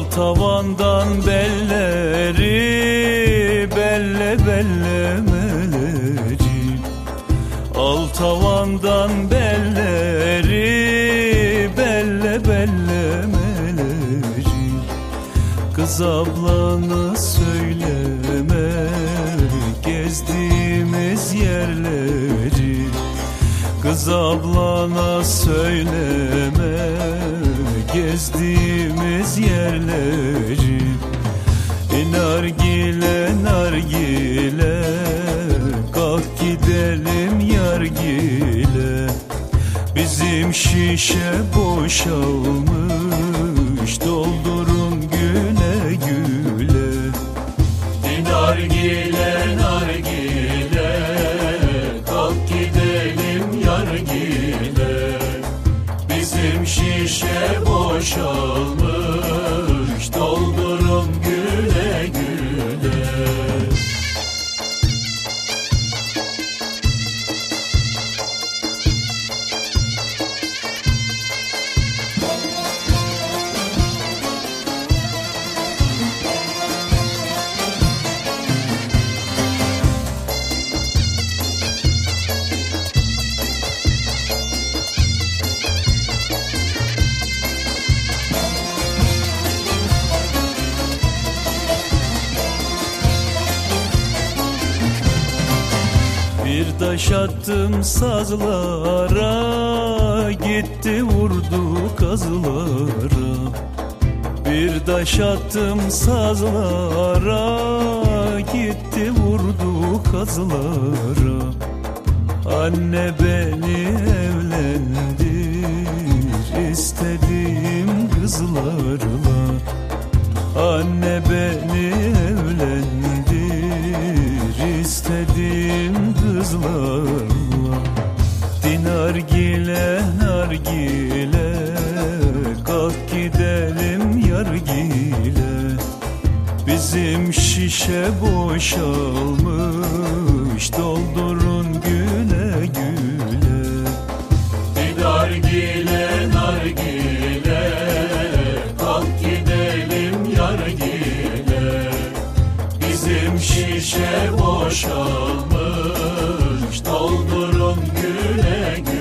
Al tavandan belleri belle bellemeleri Al tavandan belleri belle bellemeleri Kız ablana söyleme gezdiğimiz yerleri. Kız ablana söyleme gezdiğimiz Bizim şişe boşalmış doldurun güle güle. Nargile nargile kalk gidelim yargile Bizim şişe boşalmış Bir taş attım sazlara Gitti vurdu kazılara. Bir taş attım sazlara Gitti vurdu kazılara. Anne beni evlendir istediğim kızlarla. Anne beni evlendir istediğim kızlarla. Dinar gile nargile kalk gidelim yargile Bizim şişe boşalmış doldurun Bizim şişe boşalmış. Doldurun güle güle